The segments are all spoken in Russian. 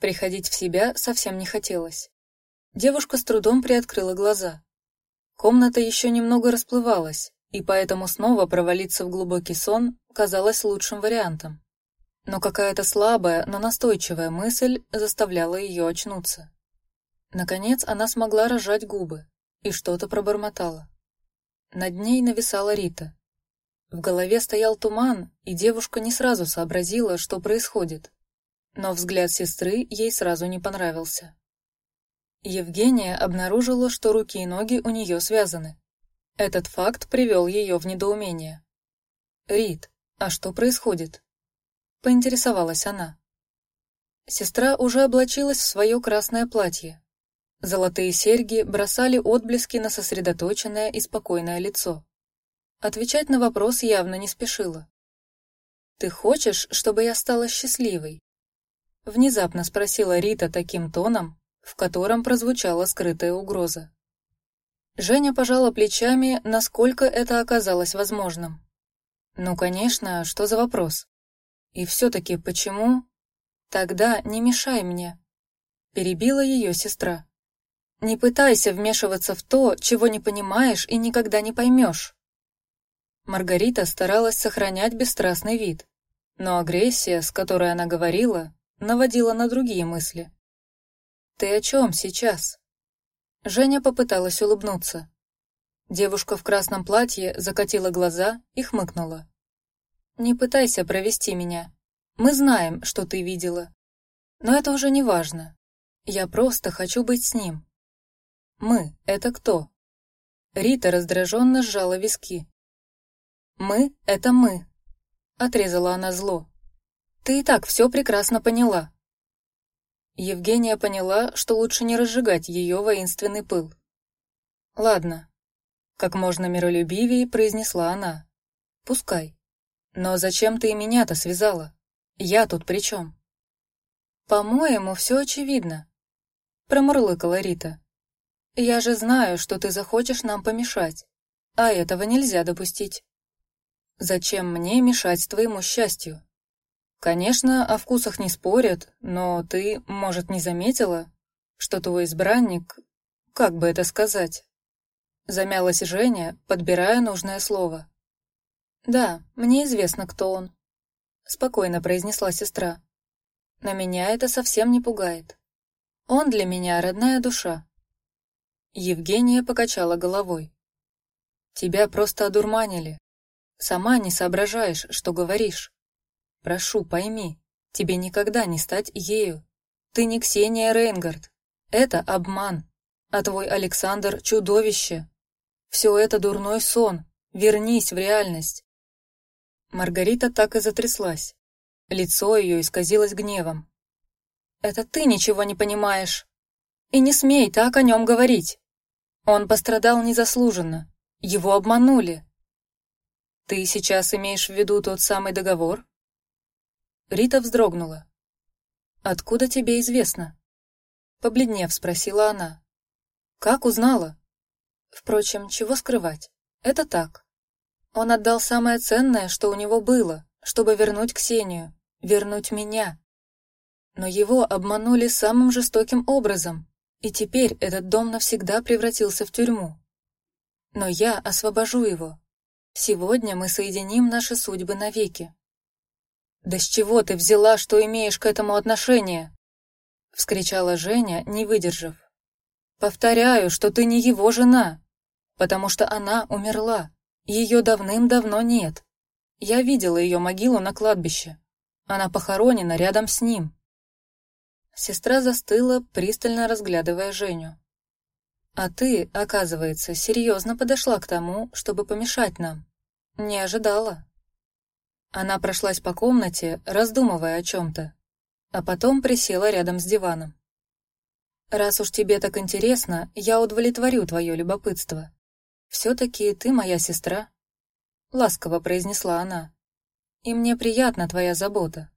Приходить в себя совсем не хотелось. Девушка с трудом приоткрыла глаза. Комната еще немного расплывалась, и поэтому снова провалиться в глубокий сон казалось лучшим вариантом. Но какая-то слабая, но настойчивая мысль заставляла ее очнуться. Наконец она смогла разжать губы и что-то пробормотала. Над ней нависала Рита. В голове стоял туман, и девушка не сразу сообразила, что происходит. Но взгляд сестры ей сразу не понравился. Евгения обнаружила, что руки и ноги у нее связаны. Этот факт привел ее в недоумение. Рит, а что происходит? Поинтересовалась она. Сестра уже облачилась в свое красное платье. Золотые серьги бросали отблески на сосредоточенное и спокойное лицо. Отвечать на вопрос явно не спешила. Ты хочешь, чтобы я стала счастливой? Внезапно спросила Рита таким тоном, в котором прозвучала скрытая угроза. Женя пожала плечами, насколько это оказалось возможным. Ну, конечно, что за вопрос? И все-таки почему? Тогда не мешай мне. Перебила ее сестра. Не пытайся вмешиваться в то, чего не понимаешь и никогда не поймешь. Маргарита старалась сохранять бесстрастный вид, но агрессия, с которой она говорила, наводила на другие мысли. Ты о чем сейчас? Женя попыталась улыбнуться. Девушка в красном платье закатила глаза и хмыкнула. Не пытайся провести меня. Мы знаем, что ты видела. Но это уже не важно. Я просто хочу быть с ним. Мы — это кто? Рита раздраженно сжала виски. Мы — это мы. Отрезала она зло. Ты и так все прекрасно поняла. Евгения поняла, что лучше не разжигать ее воинственный пыл. Ладно, как можно миролюбивее произнесла она. Пускай. Но зачем ты и меня-то связала? Я тут при чем? По-моему, все очевидно. Промурлыкала Рита. Я же знаю, что ты захочешь нам помешать, а этого нельзя допустить. Зачем мне мешать твоему счастью? Конечно, о вкусах не спорят, но ты, может, не заметила, что твой избранник, как бы это сказать? Замялась Женя, подбирая нужное слово. Да, мне известно, кто он, спокойно произнесла сестра. Но меня это совсем не пугает. Он для меня родная душа. Евгения покачала головой. Тебя просто одурманили. Сама не соображаешь, что говоришь. Прошу, пойми, тебе никогда не стать ею. Ты не Ксения Рейнгард. Это обман. А твой Александр чудовище. Все это дурной сон. Вернись в реальность. Маргарита так и затряслась. Лицо ее исказилось гневом. Это ты ничего не понимаешь. И не смей так о нем говорить. Он пострадал незаслуженно. Его обманули. Ты сейчас имеешь в виду тот самый договор? Рита вздрогнула. Откуда тебе известно? Побледнев спросила она. Как узнала? Впрочем, чего скрывать? Это так. Он отдал самое ценное, что у него было, чтобы вернуть Ксению, вернуть меня. Но его обманули самым жестоким образом, и теперь этот дом навсегда превратился в тюрьму. Но я освобожу его. Сегодня мы соединим наши судьбы навеки. Да с чего ты взяла, что имеешь к этому отношение? вскричала Женя, не выдержав. Повторяю, что ты не его жена, потому что она умерла. Ее давным-давно нет. Я видела ее могилу на кладбище. Она похоронена рядом с ним. Сестра застыла, пристально разглядывая Женю. А ты, оказывается, серьезно подошла к тому, чтобы помешать нам. Не ожидала. Она прошлась по комнате, раздумывая о чем-то, а потом присела рядом с диваном. Раз уж тебе так интересно, я удовлетворю твое любопытство. Все-таки ты моя сестра, ласково произнесла она. И мне приятна твоя забота.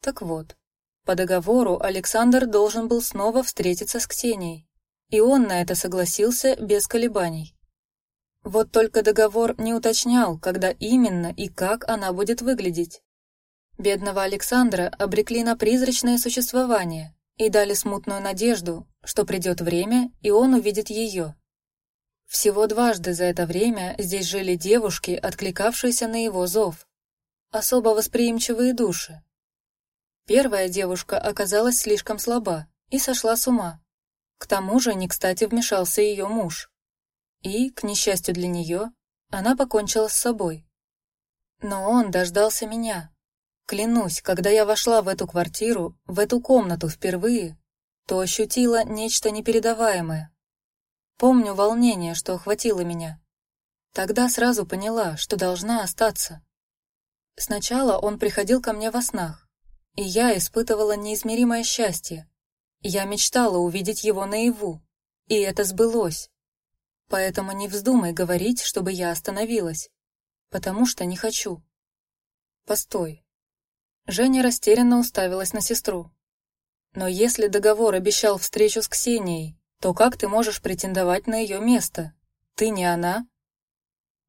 Так вот, по договору Александр должен был снова встретиться с Ксенией, и он на это согласился без колебаний. Вот только договор не уточнял, когда именно и как она будет выглядеть. Бедного Александра обрекли на призрачное существование и дали смутную надежду, что придет время, и он увидит ее. Всего дважды за это время здесь жили девушки, откликавшиеся на его зов. Особо восприимчивые души. Первая девушка оказалась слишком слаба и сошла с ума. К тому же не кстати вмешался ее муж. И, к несчастью для нее, она покончила с собой. Но он дождался меня. Клянусь, когда я вошла в эту квартиру, в эту комнату впервые, то ощутила нечто непередаваемое. Помню волнение, что охватило меня. Тогда сразу поняла, что должна остаться. Сначала он приходил ко мне во снах, и я испытывала неизмеримое счастье. Я мечтала увидеть его наяву, и это сбылось. Поэтому не вздумай говорить, чтобы я остановилась, потому что не хочу. Постой. Женя растерянно уставилась на сестру. Но если договор обещал встречу с Ксенией, то как ты можешь претендовать на ее место? Ты не она?»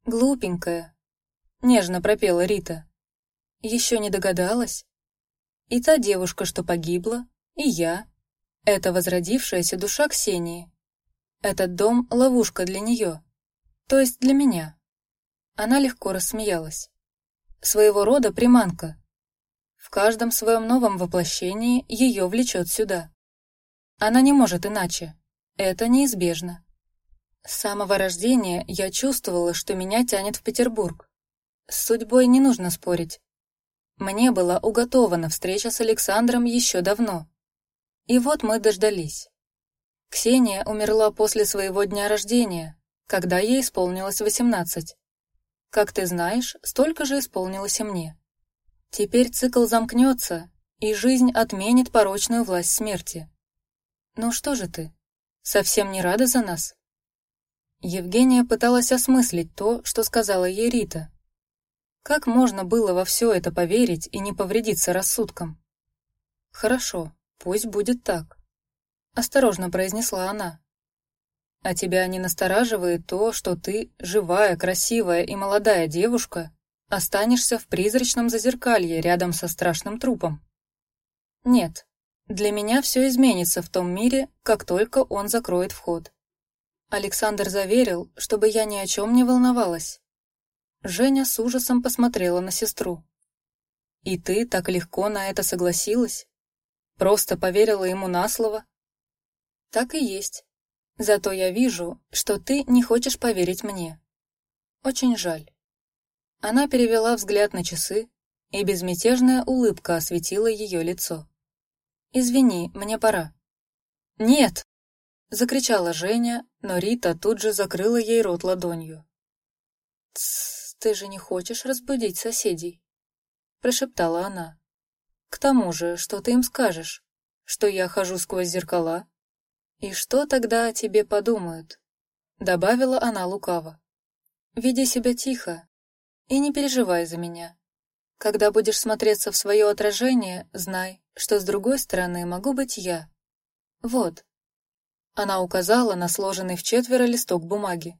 «Глупенькая», — нежно пропела Рита. «Еще не догадалась? И та девушка, что погибла, и я. Это возродившаяся душа Ксении. Этот дом — ловушка для нее, то есть для меня». Она легко рассмеялась. «Своего рода приманка. В каждом своем новом воплощении ее влечет сюда. Она не может иначе. Это неизбежно. С самого рождения я чувствовала, что меня тянет в Петербург. С судьбой не нужно спорить. Мне была уготована встреча с Александром еще давно. И вот мы дождались. Ксения умерла после своего дня рождения, когда ей исполнилось восемнадцать. Как ты знаешь, столько же исполнилось и мне. Теперь цикл замкнется, и жизнь отменит порочную власть смерти. Ну что же ты? совсем не рада за нас?» Евгения пыталась осмыслить то, что сказала ей Рита. Как можно было во все это поверить и не повредиться рассудком? «Хорошо, пусть будет так», — осторожно произнесла она. «А тебя не настораживает то, что ты, живая, красивая и молодая девушка, останешься в призрачном зазеркалье рядом со страшным трупом?» «Нет, для меня все изменится в том мире, как только он закроет вход. Александр заверил, чтобы я ни о чем не волновалась. Женя с ужасом посмотрела на сестру. «И ты так легко на это согласилась? Просто поверила ему на слово?» «Так и есть. Зато я вижу, что ты не хочешь поверить мне. Очень жаль». Она перевела взгляд на часы, и безмятежная улыбка осветила ее лицо. «Извини, мне пора». «Нет!» — закричала Женя, но Рита тут же закрыла ей рот ладонью. «Тссс, ты же не хочешь разбудить соседей?» — прошептала она. «К тому же, что ты им скажешь? Что я хожу сквозь зеркала? И что тогда о тебе подумают?» Добавила она лукаво. «Веди себя тихо и не переживай за меня. Когда будешь смотреться в свое отражение, знай, что с другой стороны могу быть я. Вот. Она указала на сложенный в четверо листок бумаги.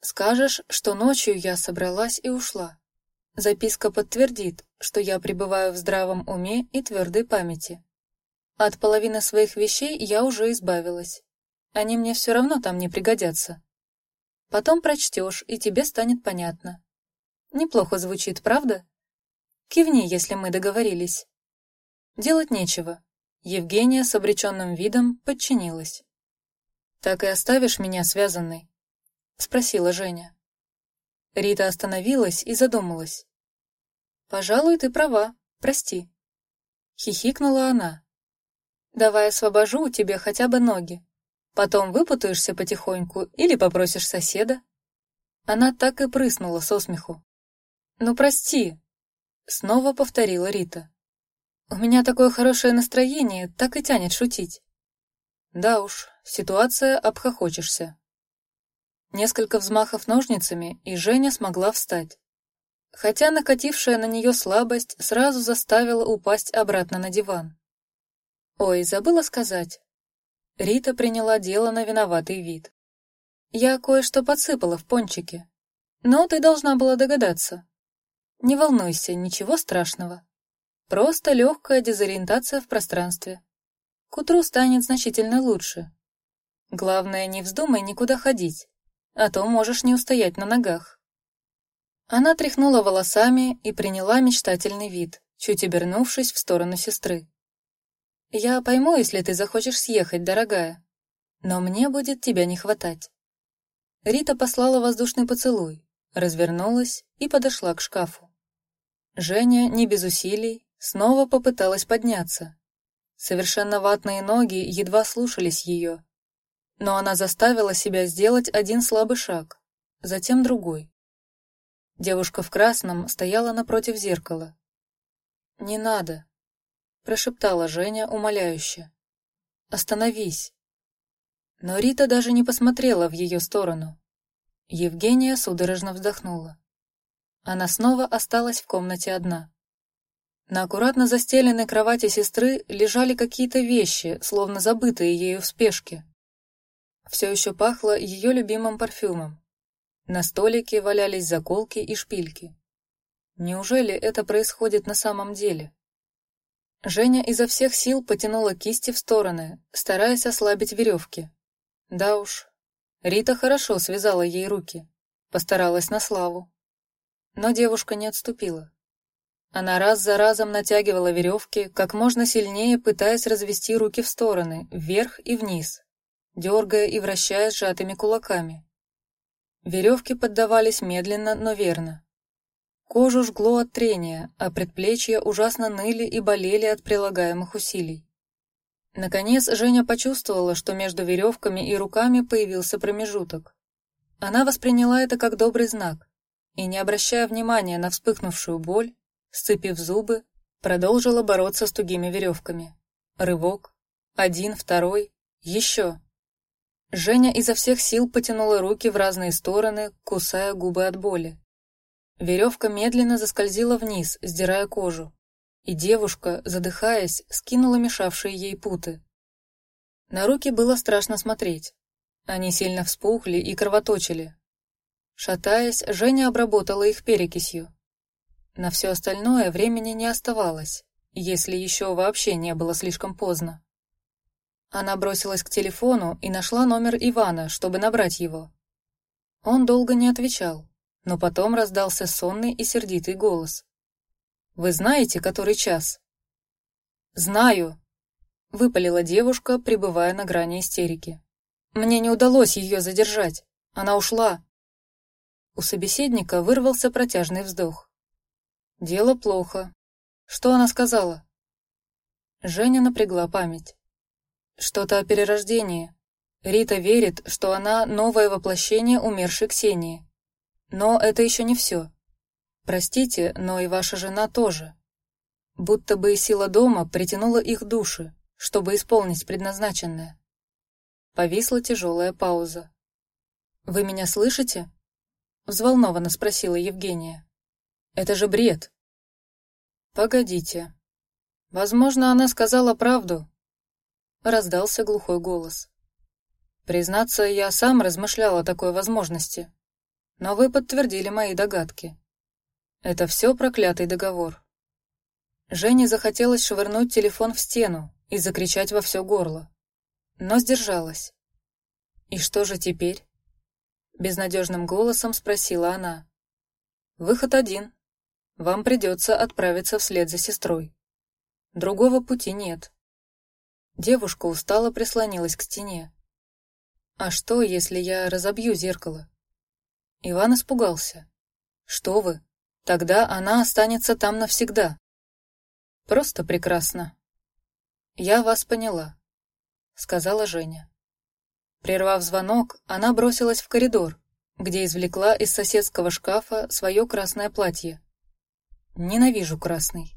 Скажешь, что ночью я собралась и ушла. Записка подтвердит, что я пребываю в здравом уме и твердой памяти. От половины своих вещей я уже избавилась. Они мне все равно там не пригодятся. Потом прочтешь, и тебе станет понятно. Неплохо звучит, правда? Кивни, если мы договорились. Делать нечего. Евгения с обреченным видом подчинилась. «Так и оставишь меня связанной?» — спросила Женя. Рита остановилась и задумалась. «Пожалуй, ты права, прости». Хихикнула она. «Давай освобожу у тебя хотя бы ноги. Потом выпутаешься потихоньку или попросишь соседа». Она так и прыснула со смеху. «Ну, прости, Снова повторила Рита. У меня такое хорошее настроение, так и тянет шутить. Да уж, ситуация обхохочешься. Несколько взмахов ножницами, и Женя смогла встать. Хотя накатившая на нее слабость сразу заставила упасть обратно на диван. Ой, забыла сказать. Рита приняла дело на виноватый вид. Я кое-что подсыпала в пончики. Но ты должна была догадаться. Не волнуйся, ничего страшного. Просто легкая дезориентация в пространстве. К утру станет значительно лучше. Главное, не вздумай никуда ходить, а то можешь не устоять на ногах. Она тряхнула волосами и приняла мечтательный вид, чуть обернувшись в сторону сестры. «Я пойму, если ты захочешь съехать, дорогая, но мне будет тебя не хватать». Рита послала воздушный поцелуй, развернулась и подошла к шкафу. Женя, не без усилий, снова попыталась подняться. Совершенно ватные ноги едва слушались ее, но она заставила себя сделать один слабый шаг, затем другой. Девушка в красном стояла напротив зеркала. «Не надо», — прошептала Женя умоляюще. «Остановись». Но Рита даже не посмотрела в ее сторону. Евгения судорожно вздохнула. Она снова осталась в комнате одна. На аккуратно застеленной кровати сестры лежали какие-то вещи, словно забытые ею в спешке. Все еще пахло ее любимым парфюмом. На столике валялись заколки и шпильки. Неужели это происходит на самом деле? Женя изо всех сил потянула кисти в стороны, стараясь ослабить веревки. Да уж, Рита хорошо связала ей руки, постаралась на славу. Но девушка не отступила. Она раз за разом натягивала веревки, как можно сильнее пытаясь развести руки в стороны, вверх и вниз, дергая и вращая сжатыми кулаками. Веревки поддавались медленно, но верно. Кожу жгло от трения, а предплечья ужасно ныли и болели от прилагаемых усилий. Наконец Женя почувствовала, что между веревками и руками появился промежуток. Она восприняла это как добрый знак и, не обращая внимания на вспыхнувшую боль, сцепив зубы, продолжила бороться с тугими веревками. Рывок. Один, второй. Еще. Женя изо всех сил потянула руки в разные стороны, кусая губы от боли. Веревка медленно заскользила вниз, сдирая кожу, и девушка, задыхаясь, скинула мешавшие ей путы. На руки было страшно смотреть. Они сильно вспухли и кровоточили. Шатаясь, Женя обработала их перекисью. На все остальное времени не оставалось, если еще вообще не было слишком поздно. Она бросилась к телефону и нашла номер Ивана, чтобы набрать его. Он долго не отвечал, но потом раздался сонный и сердитый голос. «Вы знаете, который час?» «Знаю», — выпалила девушка, пребывая на грани истерики. «Мне не удалось ее задержать. Она ушла». У собеседника вырвался протяжный вздох. «Дело плохо. Что она сказала?» Женя напрягла память. Что-то о перерождении. Рита верит, что она новое воплощение умершей Ксении. Но это еще не все. Простите, но и ваша жена тоже. Будто бы и сила дома притянула их души, чтобы исполнить предназначенное. Повисла тяжелая пауза. «Вы меня слышите?» Взволнованно спросила Евгения. «Это же бред!» «Погодите. Возможно, она сказала правду, раздался глухой голос. Признаться, я сам размышлял о такой возможности, но вы подтвердили мои догадки. Это все проклятый договор. Жене захотелось швырнуть телефон в стену и закричать во все горло, но сдержалась. И что же теперь? Безнадежным голосом спросила она. Выход один. Вам придется отправиться вслед за сестрой. Другого пути нет. Девушка устало прислонилась к стене. «А что, если я разобью зеркало?» Иван испугался. «Что вы? Тогда она останется там навсегда». «Просто прекрасно». «Я вас поняла», — сказала Женя. Прервав звонок, она бросилась в коридор, где извлекла из соседского шкафа свое красное платье. «Ненавижу красный».